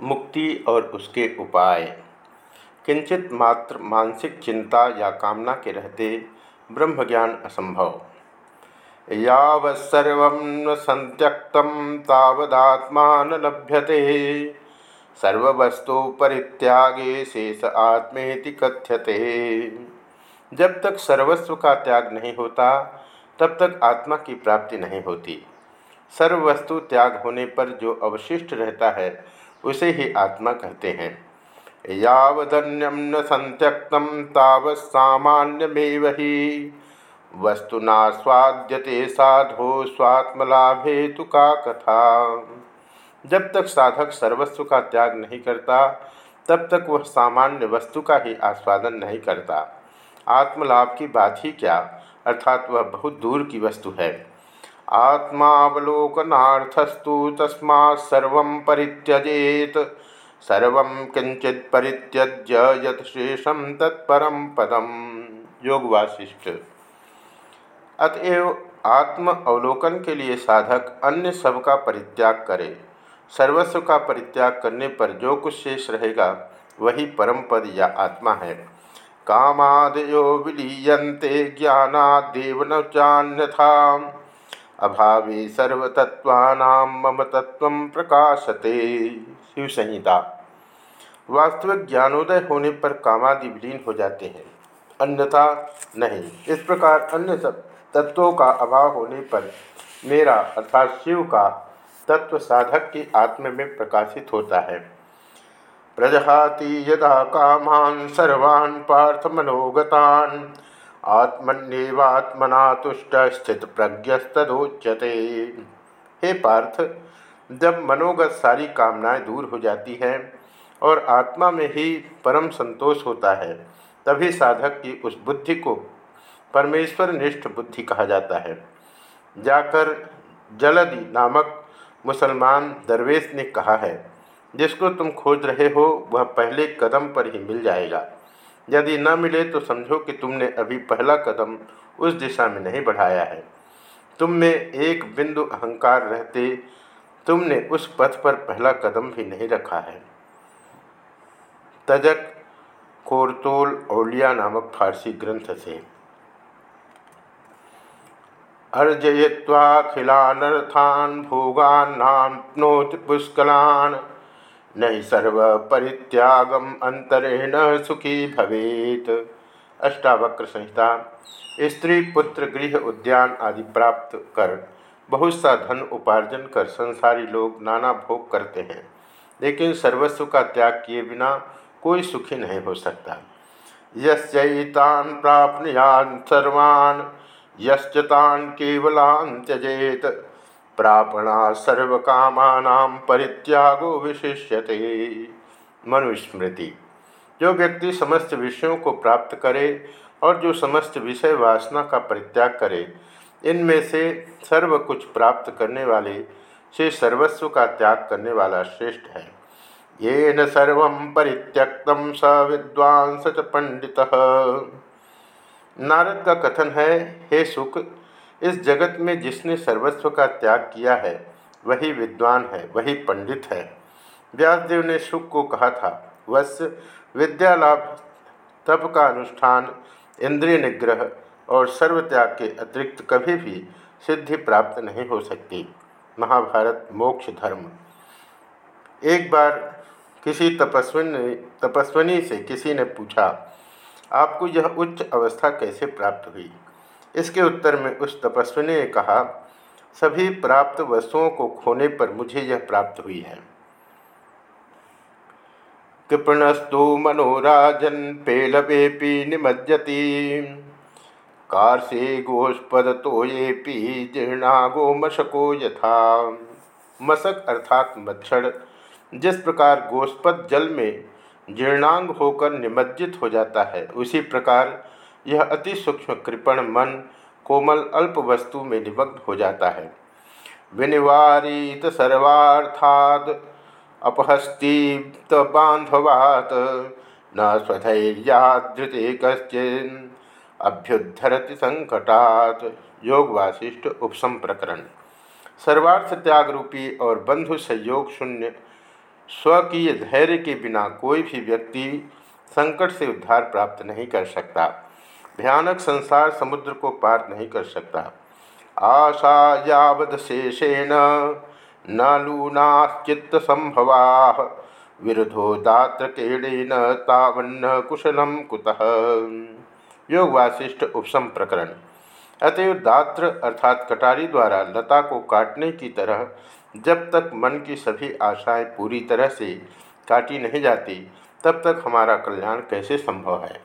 मुक्ति और उसके उपाय। किंचित मात्र मानसिक चिंता या कामना के रहते ब्रह्म ज्ञान असंभव यावत्सर्व संत्यक्त तावदात्मा न लभ्यते। सर्वस्तु परित्यागे शेष आत्मेति कथ्यते। जब तक सर्वस्व का त्याग नहीं होता, तब तक आत्मा की प्राप्ति नहीं होती। सर्ववस्तु त्याग होने पर जो अवशिष्ट रहता है उसे ही आत्मा कहते हैं। यावदन्यम न संत्यक्तम तावत्सामान्यमेव ही। वस्तुना स्वाद्यते साधो, स्वात्मलाभे तु का कथा। जब तक साधक सर्वस्व का त्याग नहीं करता, तब तक वह सामान्य वस्तु का ही आस्वादन नहीं करता। आत्मलाभ की बात ही क्या? अर्थात वह बहुत दूर की वस्तु है। आत्मावलोकनाथस्तु तस्मा परित्यजेत। सर्व किंचित परित्यज्य यथेषम तत्परम पदम। योग वाशिष्ठ अतएव आत्म अवलोकन के लिए साधक अन्य सब का परित्याग करे। सर्वस्व का परित्याग करने पर जो कुछ शेष रहेगा, वही परम पद या आत्मा है। कामादयो विलीयते ज्ञानादेव न अभावी सर्वतत्वानां मम तत्व प्रकाशते। शिव संहिता वास्तविक ज्ञानोदय होने पर कामादि विलीन हो जाते हैं। अन्यथा नहीं। इस प्रकार अन्य सब तत्वों का अभाव होने पर मेरा अर्थात शिव का तत्व साधक की आत्म में प्रकाशित होता है। प्रजहाति यदा कामान सर्वान् पार्थ मनोगतान आत्मन्यवात्मना तुष्ट स्थित प्रज्ञस्तोच्यते हे पार्थ, जब मनोगत सारी कामनाएँ दूर हो जाती हैं और आत्मा में ही परम संतोष होता है, तभी साधक की उस बुद्धि को परमेश्वर निष्ठ बुद्धि कहा जाता है। जाकर जलदि नामक मुसलमान दरवेश ने कहा है, जिसको तुम खोज रहे हो, वह पहले कदम पर ही मिल जाएगा। यदि न मिले तो समझो कि तुमने अभी पहला कदम उस दिशा में नहीं बढ़ाया है। तुम में एक बिंदु अहंकार रहते, तुमने उस पथ पर पहला कदम भी नहीं रखा है। तजक, कोरतोल, औलिया नामक फारसी ग्रंथ से। अर्जय्वाखिलानर्थान भोगान नाप्नोति पुष्कलान। नहीं सर्व परित्यागम अंतरेण सुखी भवेत। अष्टावक्र संहिता स्त्री, पुत्र, गृह, उद्यान आदि प्राप्त कर, बहुत सा धन उपार्जन कर, संसारी लोग नाना भोग करते हैं। लेकिन सर्वस्व का त्याग किए बिना कोई सुखी नहीं हो सकता। यस्तान प्राप्नुयान सर्वान् यश्चान केवलान त्यजेत। प्रापणा सर्वकामानाम परित्यागो विशिष्यते। मनुस्मृति। जो व्यक्ति समस्त विषयों को प्राप्त करे और जो समस्त विषय वासना का परित्याग करे, इनमें से सर्व कुछ प्राप्त करने वाले से सर्वस्व का त्याग करने वाला श्रेष्ठ है। ये न सर्व परित्यक्तम स विद्वांस पंडित। नारद का कथन है, हे सुख इस जगत में जिसने सर्वस्व का त्याग किया है, वही विद्वान है, वही पंडित है। व्यासदेव ने सुख को कहा था वश विद्यालाभ, तप का अनुष्ठान, इंद्रिय निग्रह और सर्वत्याग के अतिरिक्त कभी भी सिद्धि प्राप्त नहीं हो सकती। महाभारत, मोक्ष धर्म। एक बार किसी तपस्विनी तपस्विनी से किसी ने पूछा, आपको यह उच्च अवस्था कैसे प्राप्त हुई? इसके उत्तर में उस तपस्वी ने कहा, सभी प्राप्त वस्तुओं को खोने पर मुझे यह प्राप्त हुई है। कृपणस्तु मनोराजन पेलवेपी निमज्जती। कार्से गोष्पद तो ये पी जीर्णागो मशको यथा। मशक अर्थात मच्छर, जिस प्रकार गोष्पद जल में जीर्णांग होकर निमज्जित हो जाता है, उसी प्रकार यह अति सूक्ष्म कृपण मन कोमल अल्प वस्तु में निमग्न हो जाता है। विनिवारित सर्वार्थाद अपहस्तीत बांधवात न स्वधैर्याधृते कश्चिन अभ्युद्धरति संकटात। योग वासिष्ठ उपसम प्रकरण सर्वार्थ त्याग रूपी और बंधु संयोग शून्य। स्वकीय धैर्य के बिना कोई भी व्यक्ति संकट से उद्धार प्राप्त नहीं कर सकता। भयानक संसार समुद्र को पार नहीं कर सकता। आशा यावद शेषेण न लूनाश्चित्त संभवा। विरुद्धो दात्र केड़ेन तावन्न कुशलम कुतः। योग वासिष्ठ उपसम प्रकरण। अतएव दात्र अर्थात कटारी द्वारा लता को काटने की तरह जब तक मन की सभी आशाएँ पूरी तरह से काटी नहीं जाती, तब तक हमारा कल्याण कैसे संभव है?